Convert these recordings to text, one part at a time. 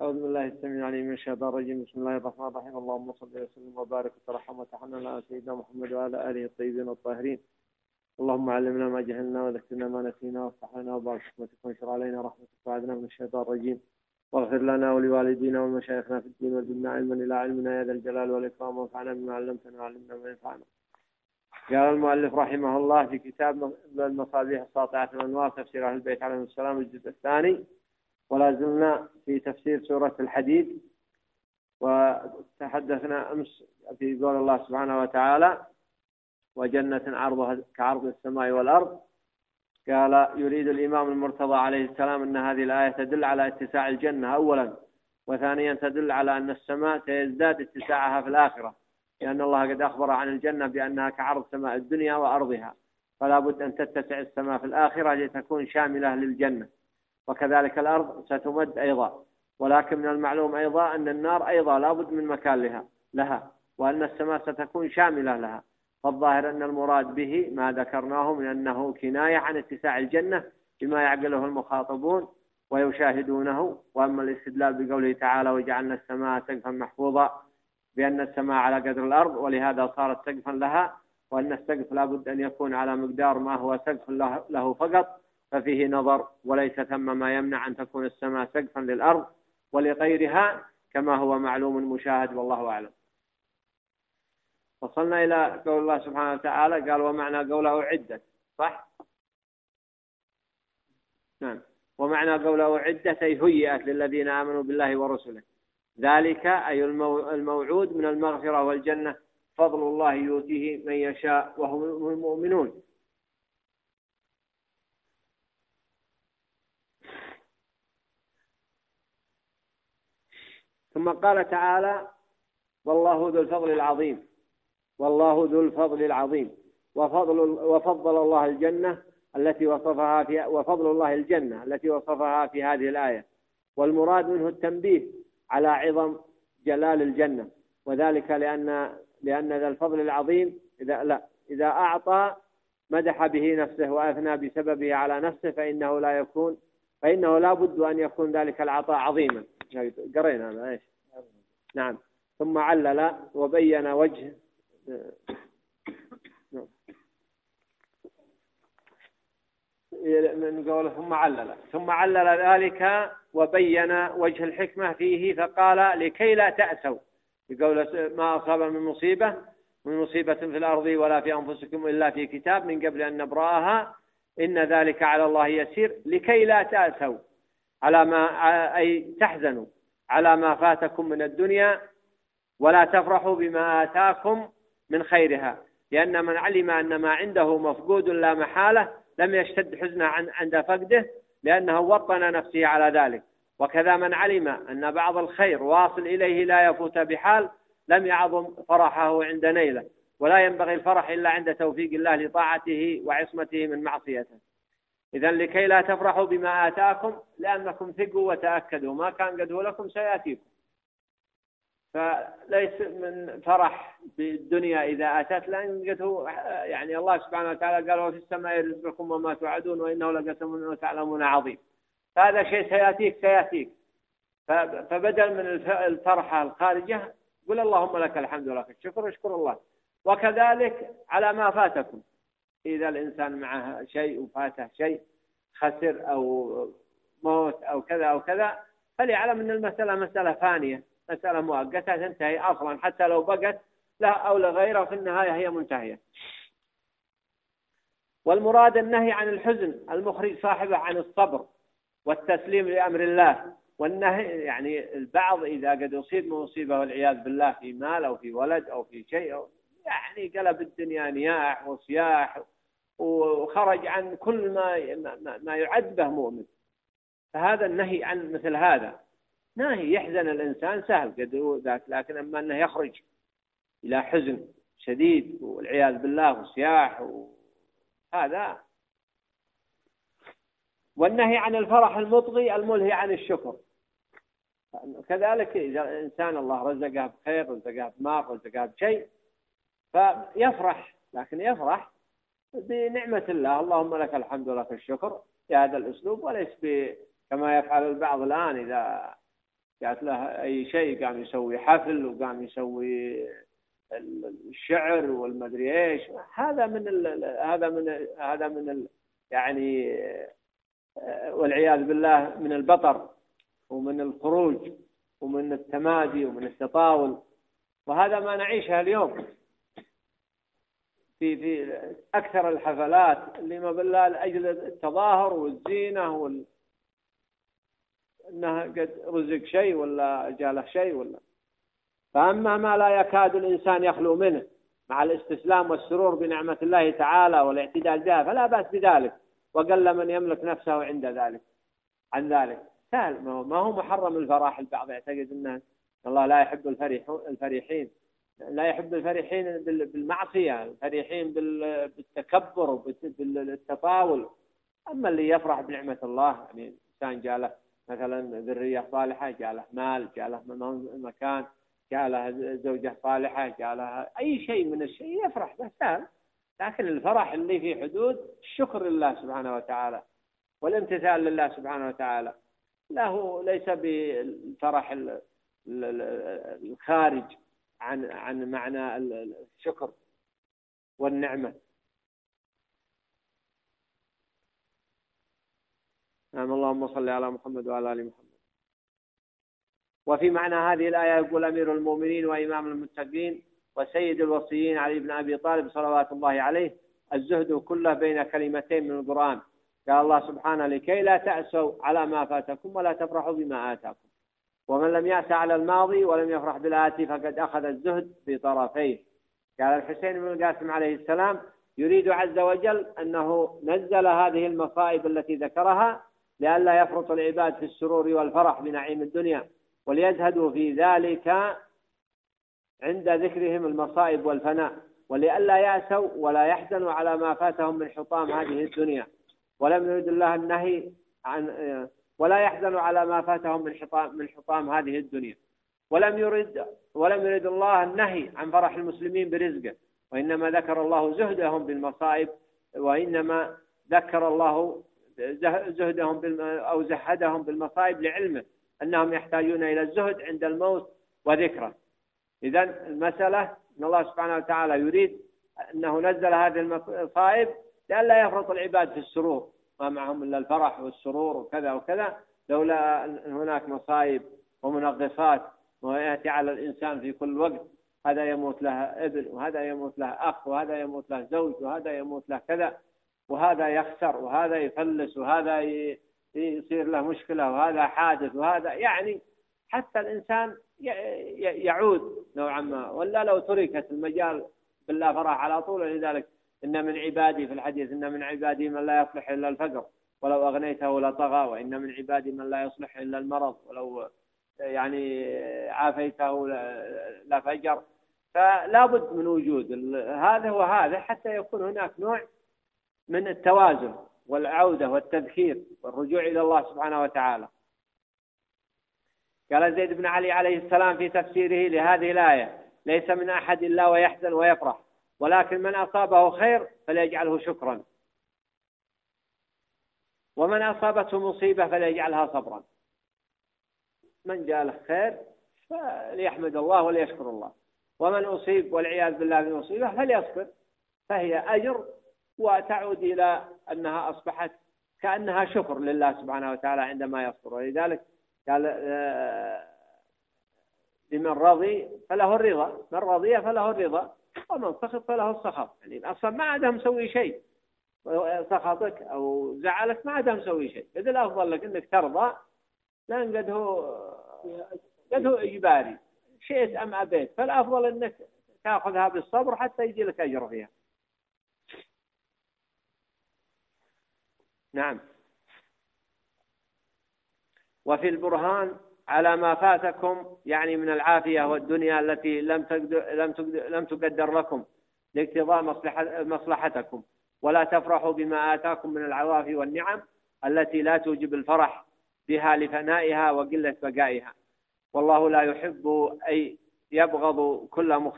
أعوذ بالله السميع العليم من الشيطان الرجيم. بسم الله الرحمن الرحيم. اللهم صل وسلم وبارك وترحم وتحنن على سيدنا محمد وعلى آله الطيبين الطاهرين. اللهم علمنا ما جهلنا وذكرنا ما نسينا وافتح لنا وبارك حكمتك وانشر علينا رحمتك وعدنا من الشيطان الرجيم. واغفر لنا ولوالدينا ومشايخنا في الدين وزدنا علما إلى علمنا يا ذا الجلال والإكرام وانفعنا بما علمتنا وعلمنا ما ينفعنا. قال المؤلف رحمه الله في كتاب المصابيح الساطعة الأنوار تفسير أهل البيت عليهم السلام الجزء الثاني. ولا زلنا في تفسير سورة الحديد. وتحدثنا أمس في قول الله سبحانه وتعالى وجنة عرضها كعرض السماء والأرض. قال يريد الإمام المرتضى عليه السلام أن هذه الآية تدل على اتساع الجنة أولا وثانيا تدل على أن السماء سيزداد اتساعها في الآخرة. لأن الله قد أخبر عن الجنة بأنها كعرض سماء الدنيا وأرضها. فلا بد أن تتسع السماء في الآخرة لتكون شاملة للجنة. وكذلك الأرض ستمد أيضا. ولكن من المعلوم أيضا أن النار أيضا لا بد من مكان لها لها. وأن السماء ستكون شاملة لها. فالظاهر أن المراد به ما ذكرناه من أنه كناية عن اتساع الجنة بما يعقله المخاطبون ويشاهدونه. وأما الاستدلال بقوله تعالى وجعلنا السماء سقفا محفوظا بأن السماء على قدر الأرض ولهذا صارت سقفا لها وأن السقف لابد أن يكون على مقدار ما هو سقف له فقط ففيه نظر وليس ثم ما يمنع أن تكون السماء سقفا للأرض ولغيرها كما هو معلوم مشاهد والله أعلم. وصلنا إلى قول الله سبحانه وتعالى قال ومعنى قوله عدة. صح؟ نعم. ومعنى قوله عدة أي هيئت للذين آمنوا بالله ورسله. ذلك أي الموعود من المغفرة والجنة فضل الله يؤتيه من يشاء وهم المؤمنون. ثم قال تعالى والله ذو الفضل العظيم والله ذو الفضل العظيم وفضل وفضل الله الجنة التي وصفها في وفضل الله الجنة التي وصفها في هذه الآية. والمراد منه التنبيه على عظم جلال الجنة. وذلك لأن لأن ذا الفضل العظيم إذا لا إذا أعطى مدح به نفسه وأثنى بسببه على نفسه فإنه لا يكون فإنه لا بد أن يكون ذلك العطاء عظيما. قرينا إيش؟ نعم. ثم علل وبين وجه من قوله ثم علل. ثم علل ذلك وبين وجه الحكمة فيه فقال لكي لا تأسوا. بقول ما أصاب من مصيبة؟ من مصيبة في الأرض ولا في أنفسكم إلا في كتاب من قبل أن نبرأها. إن ذلك على الله يسير. لكي لا تأسوا. على ما أي تحزنوا. على ما فاتكم من الدنيا ولا تفرحوا بما آتاكم من خيرها. لأن من علم أن ما عنده مفقود لا محالة لم يشتد حزنه عند فقده لأنه وطن نفسه على ذلك. وكذا من علم أن بعض الخير واصل إليه لا يفوت بحال لم يعظم فرحه عند نيله ولا ينبغي الفرح إلا عند توفيق الله لطاعته وعصمته من معصيته. إذا لكي لا تفرحوا بما آتاكم لأنكم ثقوا وتأكدوا. ما كان قد لكم سيأتيكم. فليس من فرح بالدنيا إذا أتت لأنه يعني الله سبحانه وتعالى قال وفي السماء رزقكم وما توعدون وإنه لقسم وتعلمون عظيم. فهذا شيء سيأتيك سيأتيك. فبدل من الفرحة الخارجة قل اللهم لك الحمد ولك الشكر اشكر الله. وكذلك على ما فاتكم. إذا الإنسان معه شيء وفاته شيء خسر أو موت أو كذا أو كذا فليعلم أن المسألة مسألة فانية. مسألة مؤقتة تنتهي أصلا. حتى لو بقت لا أو لغيره في النهاية هي منتهية. والمراد النهي عن الحزن المخرج صاحبه عن الصبر والتسليم لأمر الله. والنهي يعني البعض إذا قد أصيب مصيبة والعياذ بالله في مال أو في ولد أو في شيء يعني قلب الدنيا نياح وصياح وخرج عن كل ما ما يعد به مؤمن. فهذا النهي عن مثل هذا. ناهي يحزن الإنسان سهل قد ذاك لكن أما أنه يخرج إلى حزن شديد والعياذ بالله وصياح هذا. والنهي عن الفرح المطغي الملهي عن الشكر. كذلك إذا الإنسان الله رزقه بخير رزقه بمال رزقه بشيء فيفرح لكن يفرح بنعمة الله. اللهم لك الحمد ولك الشكر بهذا الأسلوب وليس كما يفعل البعض الآن إذا جاءت له أي شيء قام يسوي حفل وقام يسوي الشعر والمدري إيش. هذا من ال هذا من هذا من ال يعني والعياذ بالله من البطر ومن الخروج ومن التمادي ومن التطاول. وهذا ما نعيشه اليوم. في في أكثر الحفلات اللي ما بالله لأجل التظاهر والزينة وال إنها قد رزق شيء ولا جاله شيء ولا. فأما ما لا يكاد الإنسان يخلو منه مع الاستسلام والسرور بنعمة الله تعالى والاعتدال بها فلا بأس بذلك. وقل من يملك نفسه عند ذلك عن ذلك. سهل ما هو محرم الفرح البعض يعتقد إنه الله لا يحب الفرحين. لا يحب الفرحين بالمعصية الفرحين بالتكبر وبالتطاول أما اللي يفرح بنعمة الله يعني إنسان جاء له مثلا ذرية صالحة جاء له مال جاء له مكان جاء له زوجة صالحة جاء له أي شيء من الشيء يفرح به سهل. لكن الفرح اللي في حدود الشكر لله سبحانه وتعالى والامتثال لله سبحانه وتعالى. له ليس بالفرح الخارج عن عن معنى الشكر والنعمة. نعم اللهم صل على محمد وعلى آل محمد. وفي معنى هذه الآية يقول أمير المؤمنين وإمام المتقين وسيد الوصيين علي بن أبي طالب صلوات الله عليه الزهد كله بين كلمتين من القرآن. قال الله سبحانه لكي لا تأسوا على ما فاتكم ولا تفرحوا بما آتاكم. ومن لم يأس على الماضي ولم يفرح بالآتي فقد أخذ الزهد بطرفيه قال الحسين بن القاسم عليه السلام يريد عز وجل أنه نزل هذه المصائب التي ذكرها لئلا يفرط العباد في السرور والفرح بنعيم الدنيا وليزهدوا في ذلك عند ذكرهم المصائب والفناء. ولئلا يأسوا ولا يحزنوا على ما فاتهم من حطام هذه الدنيا. ولم يرد الله النهي عن ولا يحزن على ما فاتهم من حطام من حطام هذه الدنيا. ولم يرد ولم يرد الله النهي عن فرح المسلمين برزقه. وإنما ذكر الله زهدهم بالمصائب وإنما ذكر الله زهدهم أو زهدهم بالمصائب لعلمه أنهم يحتاجون إلى الزهد عند الموت وذكره. إذا المسألة أن الله سبحانه وتعالى يريد أنه نزل هذه المصائب لئلا يفرط العباد في السرور ما معهم إلا الفرح والسرور وكذا وكذا. لولا هناك مصايب ومنغصات ويأتي على الإنسان في كل وقت هذا يموت له ابن وهذا يموت له أخ وهذا يموت له زوج وهذا يموت له كذا. وهذا يخسر وهذا يفلس وهذا يصير له مشكلة وهذا حادث وهذا يعني حتى الإنسان يعود نوعا ما. ولا لو تركت المجال بالله فرح على طول. لذلك إن من عبادي في الحديث إن من عبادي من لا يصلح إلا الفقر ولو أغنيته لطغى وإن من عبادي من لا يصلح إلا المرض ولو يعني عافيته لفجر. فلا بد من وجود هذا وهذا حتى يكون هناك نوع من التوازن والعودة والتذكير والرجوع إلى الله سبحانه وتعالى. قال زيد بن علي عليه السلام في تفسيره لهذه الآية ليس من أحد إلا ويحزن ويفرح ولكن من أصابه خير فليجعله شكرا ومن أصابته مصيبة فليجعلها صبرا. من جاء له خير فليحمد الله وليشكر الله ومن أصيب والعياذ بالله بمصيبة فليصبر فهي أجر وتعود إلى أنها أصبحت كأنها شكر لله سبحانه وتعالى عندما يصبر. ولذلك قال آه، لمن رضي فله الرضا من رضي فله الرضا ومن سخط فله السخط. يعني أصلا ما عاد مسوي شيء. سخطك أو زعلك ما عاد مسوي شيء. اذا الافضل لك إنك ترضى لأن قد هو قد هو إجباري. شئت أم أبيت فالأفضل إنك تأخذها بالصبر حتى يجي لك أجر فيها. نعم. وفي البرهان على ما فاتكم يعني من العافية والدنيا التي لم لم لم تقدر لكم لاقتضاء مصلحتكم. ولا تفرحوا بما آتاكم من العوافي والنعم التي لا توجب الفرح بها لفنائها وقلة بقائها. والله لا يحب أي يبغض كل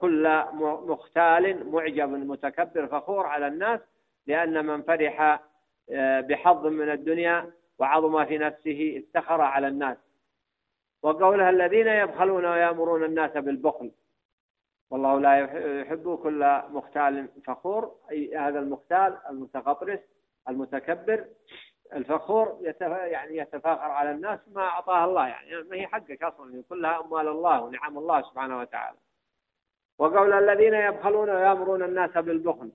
كل مختال معجب متكبر فخور على الناس لأن من فرح بحظ من الدنيا وعظم في نفسه افتخر على الناس. وقولها الذين يبخلون ويأمرون الناس بالبخل. والله لا يحب كل مختال فخور. أي هذا المختال المتغطرس المتكبر الفخور يعني يتفاخر على الناس ما أعطاه الله يعني ما هي حقك أصلا كلها أموال الله ونعم الله سبحانه وتعالى. وقول الذين يبخلون ويأمرون الناس بالبخل.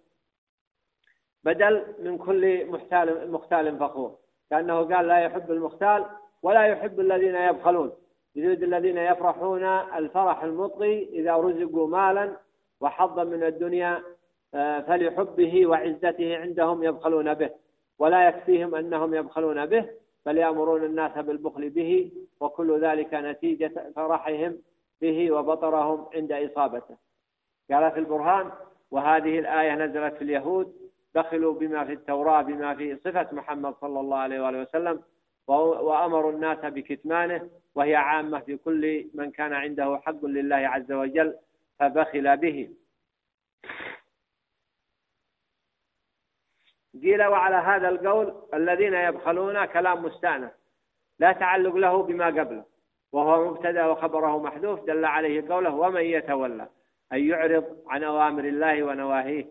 بدل من كل مختال مختال فخور كأنه قال لا يحب المختال ولا يحب الذين يبخلون. يريد الذين يفرحون الفرح المطغي إذا رزقوا مالا وحظا من الدنيا آه، فلحبه وعزته عندهم يبخلون به. ولا يكفيهم أنهم يبخلون به بل يأمرون الناس بالبخل به وكل ذلك نتيجة فرحهم به وبطرهم عند إصابته. قال في البرهان وهذه الآية نزلت في اليهود بخلوا بما في التوراة بما في صفة محمد صلى الله عليه وآله وسلم وأمروا الناس بكتمانه وهي عامة في كل من كان عنده حق لله عز وجل فبخل به. قيل وعلى هذا القول الذين يبخلون كلام مستأنف لا تعلق له بما قبله وهو مبتدأ وخبره محذوف دل عليه قوله ومن يتولى أي يعرض عن أوامر الله ونواهيه؟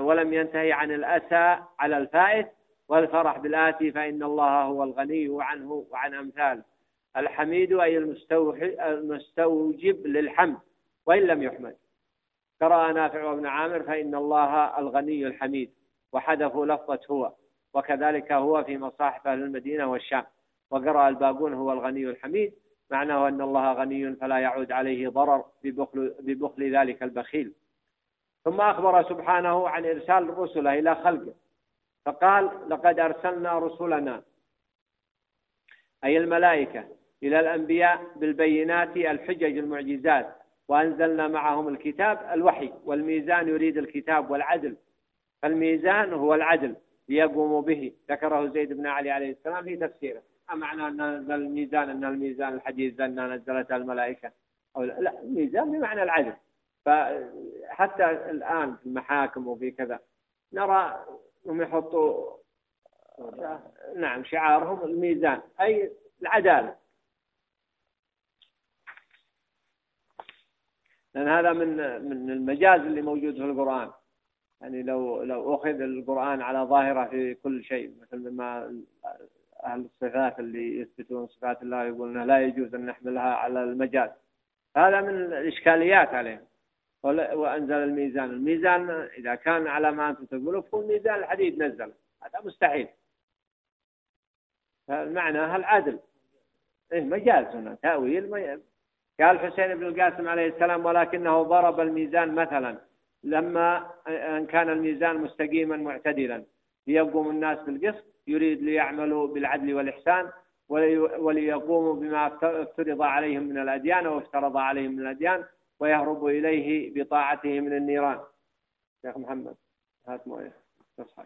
ولم ينتهي عن الأسى على الفائت والفرح بالآتي فإن الله هو الغني عنه وعن أمثاله. الحميد أي المستوجب للحمد وإن لم يحمد. قرأ نافع وابن عامر فإن الله الغني الحميد وحذفوا لفظة هو وكذلك هو في مصاحف أهل المدينة والشام. وقرأ الباقون هو الغني الحميد معناه أن الله غني فلا يعود عليه ضرر ببخل, ببخل ذلك البخيل. ثم أخبر سبحانه عن إرسال رسله إلى خلقه. فقال لقد أرسلنا رسلنا أي الملائكة إلى الأنبياء بالبينات الحجج المعجزات وأنزلنا معهم الكتاب الوحي والميزان يريد الكتاب والعدل. فالميزان هو العدل ليقوموا به. ذكره زيد بن علي عليه السلام في تفسيره. ما معنى أن الميزان أن الميزان الحديث أنها نزلتها الملائكة؟ أو لا الميزان بمعنى العدل. فحتى الآن في المحاكم وفي كذا نرى أنهم يحطوا نعم شعارهم الميزان أي العدالة. لأن هذا من من المجاز اللي موجود في القرآن. يعني لو لو أخذ القرآن على ظاهرة في كل شيء مثل ما أهل الصفات اللي يثبتون صفات الله يقولون لا يجوز أن نحملها على المجاز. هذا من الإشكاليات عليهم. وأنزل الميزان. الميزان إذا كان على ما أنتم تقولون فهو ميزان الحديد نزل. هذا مستحيل. فالمعنى العدل إيه مجاز هنا. تأويل قال حسين بن القاسم عليه السلام ولكنه ضرب الميزان مثلا لما أن كان الميزان مستقيما معتدلا. ليقوم الناس بالقسط يريد ليعملوا بالعدل والإحسان وليقوموا بما افترض عليهم من الأديان أو افترض عليهم من الأديان. ويهربوا إليه بطاعته من النيران. شيخ محمد هات مويه. تصحى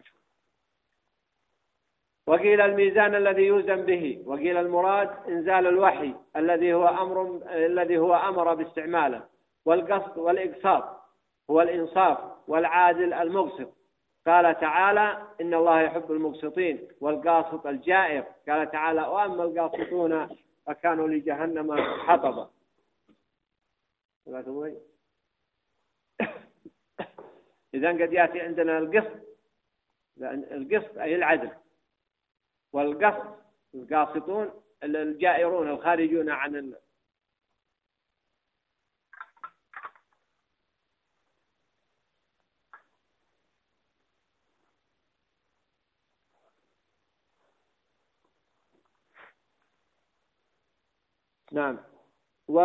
وقيل الميزان الذي يوزن به وقيل المراد إنزال الوحي الذي هو أمر الذي هو أمر باستعماله والقصد والإقساط هو الإنصاف والعادل المقسط. قال تعالى إن الله يحب المقسطين والقاسط الجائر. قال تعالى وأما القاسطون فكانوا لجهنم حطبا. إذا قد يأتي عندنا القسط القسط أي العدل والقصد القاسطون الجائرون الخارجون عن نعم و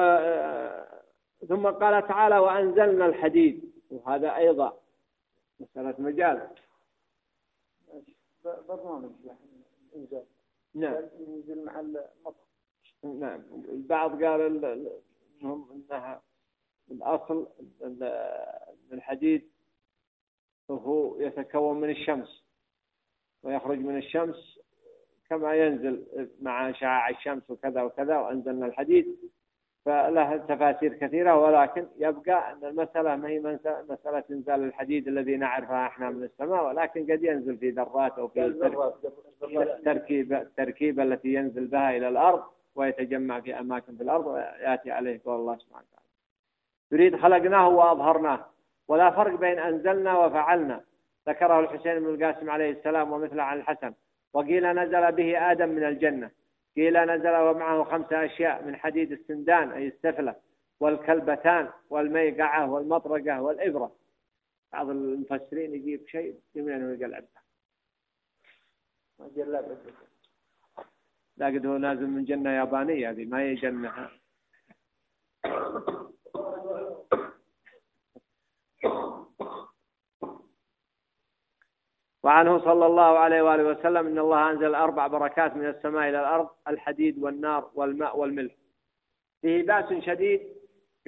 ثم قال تعالى وأنزلنا الحديد. وهذا أيضا مسألة مجال. برنامج نعم. ينزل مع المطر نعم. البعض قال إنهم إنها الأصل الحديد هو يتكون من الشمس. ويخرج من الشمس كما ينزل مع شعاع الشمس وكذا وكذا وأنزلنا الحديد. فله تفاسير كثيرة ولكن يبقى أن المسألة ما هي مسألة إنزال الحديد الذي نعرفها إحنا من السماء ولكن قد ينزل في ذرات أو في التركيبة التركيبة التي ينزل بها إلى الأرض ويتجمع في أماكن في الأرض ويأتي عليه قول الله سبحانه وتعالى. يريد خلقناه وأظهرناه ولا فرق بين أنزلنا وفعلنا. ذكره الحسين بن القاسم عليه السلام ومثله عن الحسن وقيل نزل به آدم من الجنة. قيل نزل ومعه خمسة أشياء من حديد السندان أي السفلة والكلبتان والميقعة والمطرقة والإبرة. بعض المفسرين يجيب شيء يمين ويقلع ما جلب لا قد هو نازل من جنة يابانية هذه ما هي جنة. وعنه صلى الله عليه وآله وسلم إن الله أنزل أربع بركات من السماء إلى الأرض الحديد والنار والماء والملح. فيه بأس شديد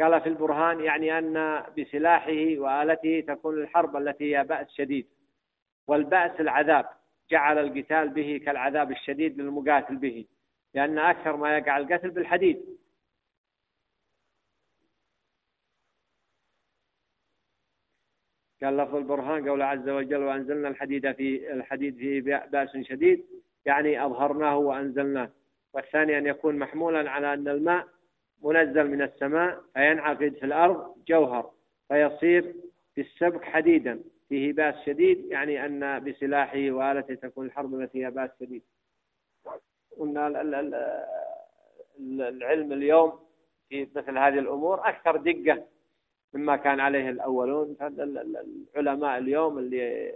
قال في البرهان يعني أن بسلاحه وآلته تكون الحرب التي هي بأس شديد والبأس العذاب. جعل القتال به كالعذاب الشديد للمقاتل به لأن أكثر ما يقع القتل بالحديد. قال لفظ البرهان قول عز وجل وأنزلنا الحديد في الحديد فيه بأس شديد يعني أظهرناه وأنزلناه. والثاني أن يكون محمولا على أن الماء منزل من السماء فينعقد في الأرض جوهر فيصير في السبك حديدا فيه بأس شديد يعني أن بسلاحه وآلته تكون الحرب التي فيها بأس شديد. قلنا العلم اليوم في مثل هذه الأمور أكثر دقة مما كان عليه الأولون. العلماء اليوم اللي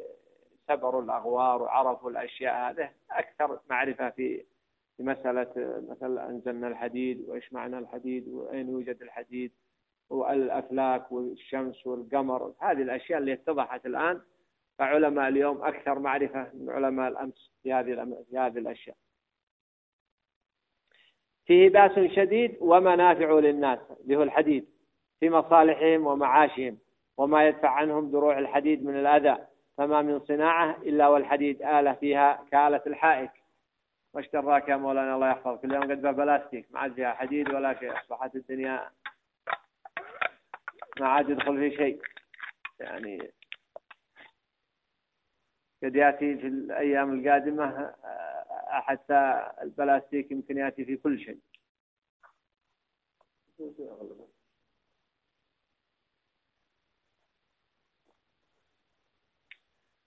سبروا الأغوار وعرفوا الأشياء هذه أكثر معرفة في في مسألة مثلا أنزلنا الحديد وإيش معنى الحديد وأين يوجد الحديد والأفلاك والشمس والقمر. هذه الأشياء اللي اتضحت الآن فعلماء اليوم أكثر معرفة من علماء الأمس في هذه في هذه الأشياء. فيه بأس شديد ومنافع للناس اللي هو الحديد. في مصالحهم ومعاشهم وما يدفع عنهم دروع الحديد من الأذى فما من صناعة إلا والحديد آلة فيها كآلة الحائك. وش يا مولانا الله يحفظك. كل يوم قد بلاستيك ما عاد فيها حديد ولا شيء أصبحت الدنيا ما عاد يدخل في شيء. يعني قد يأتي في الأيام القادمة حتى البلاستيك يمكن يأتي في كل شيء.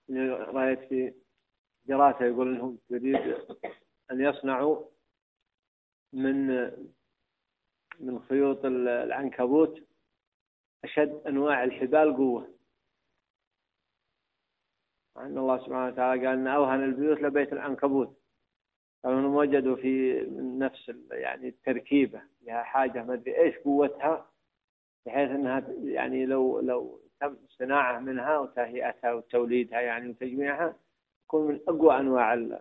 رأيت في دراسة يقول أنهم يريد أن يصنعوا من من خيوط العنكبوت أشد أنواع الحبال مع أن الله سبحانه وتعالى قال أن أوهن البيوت لبيت العنكبوت. قالوا أنهم وجدوا في نفس يعني التركيبة. لها حاجة ما أدري إيش قوتها بحيث أنها يعني لو لو تم الصناعة منها وتهيئتها وتوليدها يعني وتجميعها تكون من أقوى أنواع ال...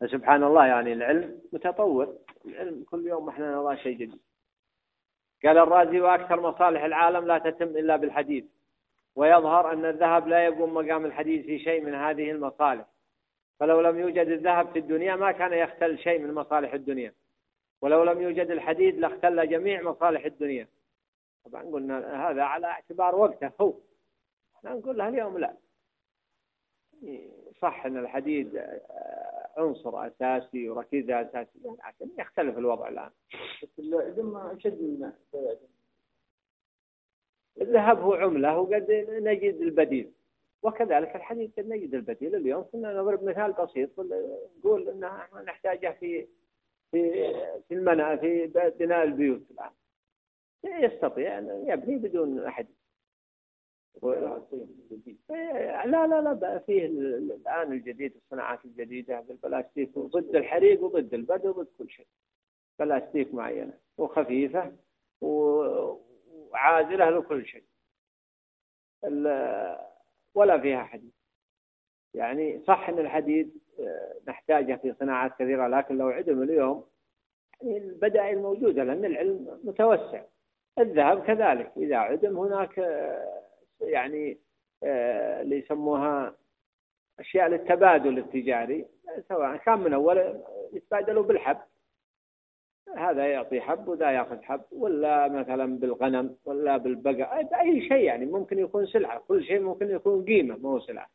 فسبحان الله يعني العلم متطور. العلم كل يوم إحنا نرى شيء جديد. قال الرازي وأكثر مصالح العالم لا تتم إلا بالحديد ويظهر أن الذهب لا يقوم مقام الحديد في شيء من هذه المصالح. فلو لم يوجد الذهب في الدنيا ما كان يختل شيء من مصالح الدنيا. ولو لم يوجد الحديد لاختل جميع مصالح الدنيا. طبعا قلنا هذا على اعتبار وقته هو. إحنا نقول له اليوم لا. صح إن الحديد آه، عنصر أساسي وركيزه اساسيه لكن يختلف الوضع الآن. بس العدم اشد من الذهب هو عملة وقد نجد البديل. وكذلك الحديد قد نجد البديل. اليوم كنا نضرب مثال بسيط نقول إن نحتاجه في في في المنى في بناء البيوت الآن. يستطيع أن يبني بدون أحد. لا لا لا فيه الآن الجديد الصناعات الجديدة بالبلاستيك ضد الحريق وضد البرد وضد كل شيء. بلاستيك معينة وخفيفة وعازلة لكل شيء. ولا فيها حديد. يعني صح إن الحديد آه، نحتاجه في صناعات كثيرة لكن لو عدم اليوم يعني البدائل موجودة لأن العلم متوسع. الذهب كذلك. إذا عدم هناك آه، يعني آه، اللي يسموها أشياء للتبادل التجاري سواء كان من أول يتبادلوا بالحب. هذا يعطي حب وذا يأخذ حب ولا مثلا بالغنم ولا بالبقر بأي شيء يعني ممكن يكون سلعة كل شيء ممكن يكون قيمة مو سلعة.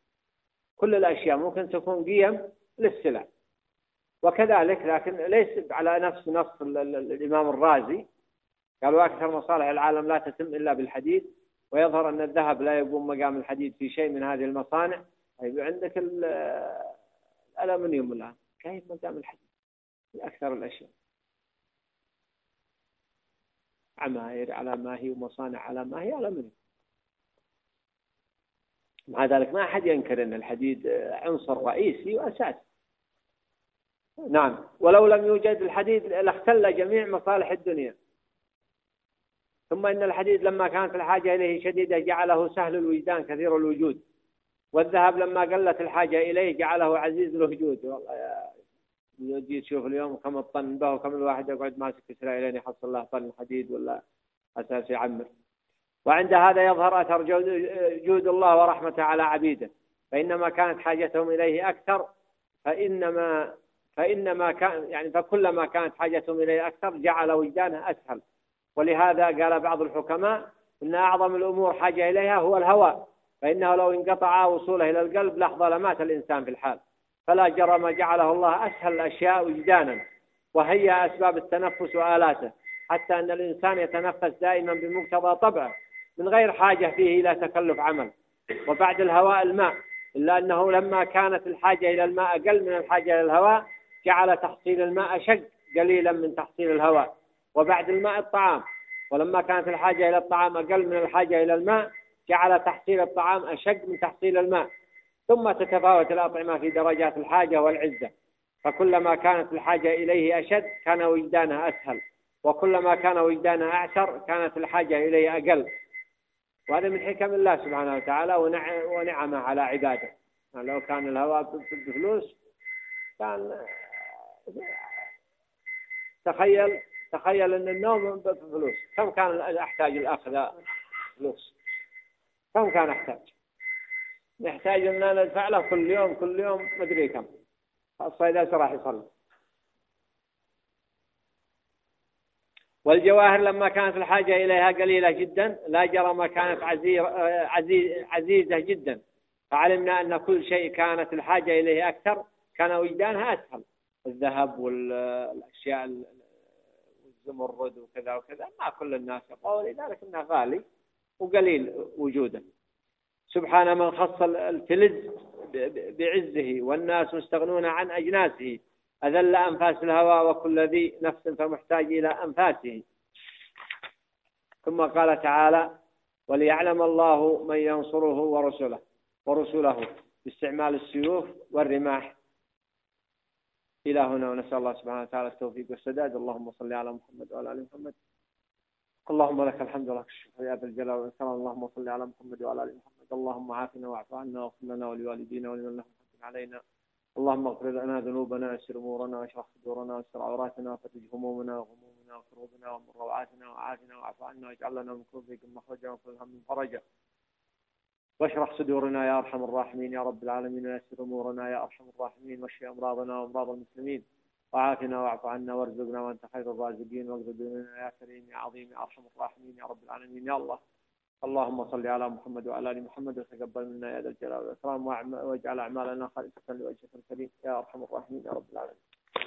كل الأشياء ممكن تكون قيم للسلع. وكذلك لكن ليس على نفس نص الإمام الرازي قالوا أكثر مصالح العالم لا تتم إلا بالحديد ويظهر أن الذهب لا يقوم مقام الحديد في شيء من هذه المصانع. طيب عندك الألمنيوم الآن كيف مقام الحديد؟ في أكثر الأشياء. عماير على ما هي ومصانع على ما هي ألمنيوم. مع ذلك ما أحد ينكر أن الحديد عنصر رئيسي وأساسي. نعم ولو لم يوجد الحديد لاختل جميع مصالح الدنيا. ثم إن الحديد لما كانت الحاجة إليه شديدة جعله سهل الوجدان كثير الوجود. والذهب لما قلت الحاجة إليه جعله عزيز الوجود. والله يا تجي تشوف اليوم كم الطن به وكم الواحد يقعد ماسك إسرائيلين يحصل له طن حديد ولا أساس يعمر. وعند هذا يظهر أثر جود الله ورحمته على عبيده. فإنما كانت حاجتهم إليه أكثر فإنما فإنما كان يعني فكلما كانت حاجتهم إليه أكثر جعل وجدانه أسهل. ولهذا قال بعض الحكماء إن أعظم الأمور حاجة إليها هو الهواء فإنه لو انقطع وصوله إلى القلب لحظة لمات الإنسان في الحال. فلا جرم جعله الله أسهل الأشياء وجدانا وهي أسباب التنفس وآلاته حتى أن الإنسان يتنفس دائما بمقتضى طبعه من غير حاجة فيه إلى تكلف عمل. وبعد الهواء الماء إلا أنه لما كانت الحاجة إلى الماء أقل من الحاجة إلى الهواء جعل تحصيل الماء أشق قليلا من تحصيل الهواء. وبعد الماء الطعام. ولما كانت الحاجة إلى الطعام أقل من الحاجة إلى الماء جعل تحصيل الطعام أشق من تحصيل الماء. ثم تتفاوت الأطعمة في درجات الحاجة والعزة. فكلما كانت الحاجة إليه أشد كان وجدانه أسهل. وكلما كان وجدانه أعسر كانت الحاجة إليه أقل. وهذا من حكم الله سبحانه وتعالى ونعمه على عباده. لو كان الهواء بفلوس كان تخيل تخيل أن النوم بفلوس. كم كان احتاج الاخذ فلوس؟ كم كان أحتاج؟ نحتاج أن ندفع له كل يوم كل يوم مدري كم. خاصه اذا راح يصلي؟ والجواهر لما كانت الحاجة إليها قليلة جدا لا جرم كانت عزيزة جدا. فعلمنا أن كل شيء كانت الحاجة إليه أكثر كان وجدانها أسهل. الذهب والأشياء والزمرد وكذا وكذا. ما كل الناس يقول لذلك إنه غالي وقليل وجوده. سبحان من خص الفلز بعزه والناس مستغنون عن أجناسه. أذل أنفاس الهوى وكل ذي نفس فمحتاج إلى أنفاسه. ثم قال تعالى وليعلم الله من ينصره ورسله ورسله باستعمال السيوف والرماح إلى هنا ونسأل الله سبحانه وتعالى التوفيق والسداد. اللهم صل على محمد وعلى آل محمد. اللهم لك الحمد ولك الشكر يا ذا الجلال والإكرام. اللهم صل على محمد وعلى آل محمد. اللهم عافنا واعف عنا واغفر لنا ولوالدينا ولمن لهم حق علينا. اللهم اغفر لنا ذنوبنا ويسر أمورنا واشرح صدورنا واستر عوراتنا وفرج همومنا وغمومنا وكروبنا ومن روعاتنا وعافنا واعف عنا واجعل لنا من كل ضيق مخرجا وكل هم فرجا. واشرح صدورنا يا أرحم الراحمين يا رب العالمين ويسر أمورنا يا أرحم الراحمين واشف أمراضنا وأمراض المسلمين. وعافنا واعف عنا وارزقنا وأنت خير الرازقين. واغفر لنا يا كريم يا عظيم يا أرحم الراحمين يا رب العالمين. يا الله اللهم صل على محمد وعلى آل محمد وتقبل منا يا ذا الجلال والإكرام واجعل أعمالنا خالصة لوجهك الكريم يا أرحم الراحمين يا رب العالمين.